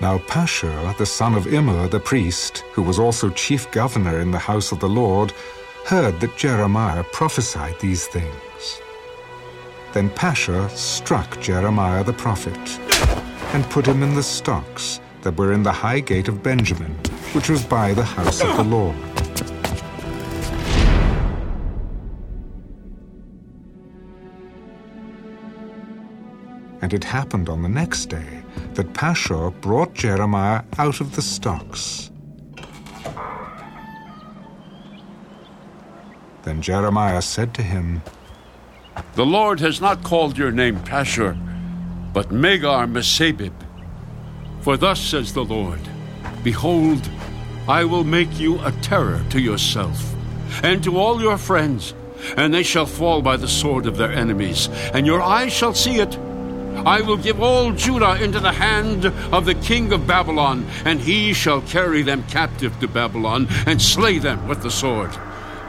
Now Pashur, the son of Immer the priest, who was also chief governor in the house of the Lord, heard that Jeremiah prophesied these things. Then Pashur struck Jeremiah the prophet and put him in the stocks that were in the high gate of Benjamin, which was by the house of the Lord. And it happened on the next day that Pashur brought Jeremiah out of the stocks. Then Jeremiah said to him, The Lord has not called your name Pashur, but Magor-Missabib. For thus says the Lord Behold, I will make you a terror to yourself and to all your friends, and they shall fall by the sword of their enemies, and your eyes shall see it. I will give all Judah into the hand of the king of Babylon, and he shall carry them captive to Babylon and slay them with the sword.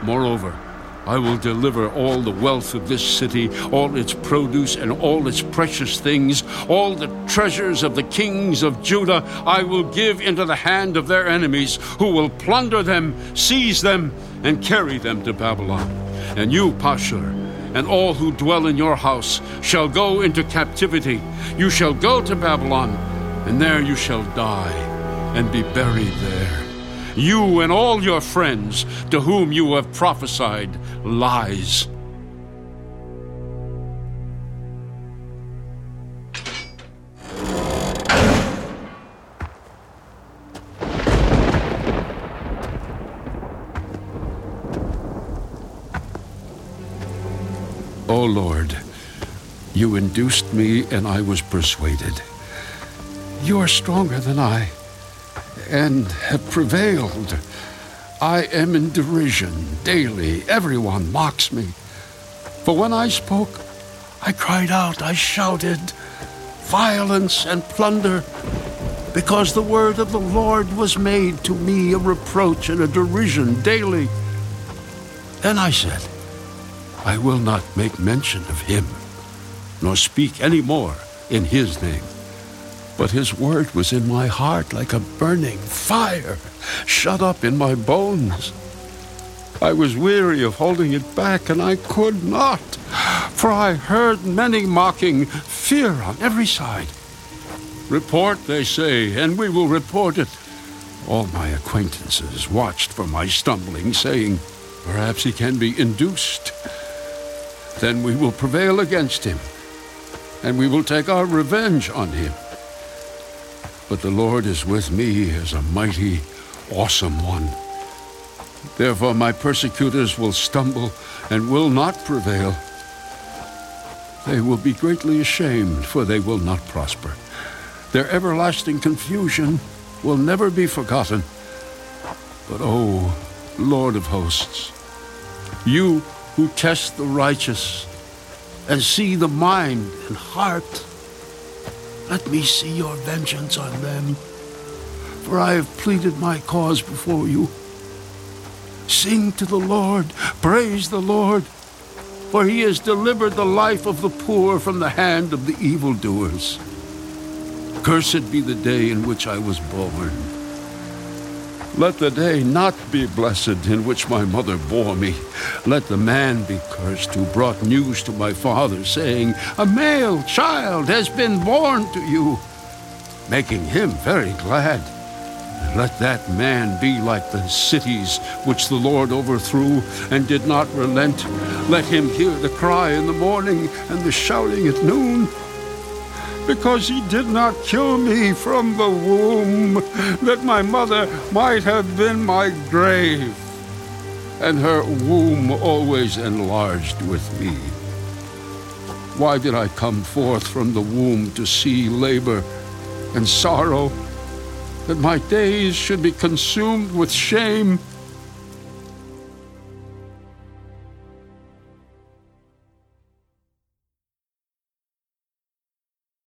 Moreover, I will deliver all the wealth of this city, all its produce and all its precious things, all the treasures of the kings of Judah, I will give into the hand of their enemies, who will plunder them, seize them, and carry them to Babylon. And you, Pashur, and all who dwell in your house shall go into captivity. You shall go to Babylon, and there you shall die and be buried there. You and all your friends to whom you have prophesied lies. O Lord, you induced me and I was persuaded. You are stronger than I and have prevailed. I am in derision daily. Everyone mocks me. For when I spoke, I cried out, I shouted, violence and plunder, because the word of the Lord was made to me a reproach and a derision daily. Then I said, I will not make mention of him, nor speak any more in his name. But his word was in my heart like a burning fire, shut up in my bones. I was weary of holding it back, and I could not, for I heard many mocking, fear on every side. Report, they say, and we will report it. All my acquaintances watched for my stumbling, saying, Perhaps he can be induced. Then we will prevail against him, and we will take our revenge on him. But the Lord is with me as a mighty, awesome one. Therefore, my persecutors will stumble and will not prevail. They will be greatly ashamed, for they will not prosper. Their everlasting confusion will never be forgotten. But, O Lord of hosts, you who test the righteous and see the mind and heart, let me see your vengeance on them, for I have pleaded my cause before you. Sing to the Lord, praise the Lord, for he has delivered the life of the poor from the hand of the evildoers. Cursed be the day in which I was born. Let the day not be blessed in which my mother bore me. Let the man be cursed who brought news to my father, saying, A male child has been born to you, making him very glad. And Let that man be like the cities which the Lord overthrew and did not relent. Let him hear the cry in the morning and the shouting at noon because he did not kill me from the womb, that my mother might have been my grave, and her womb always enlarged with me. Why did I come forth from the womb to see labor and sorrow, that my days should be consumed with shame?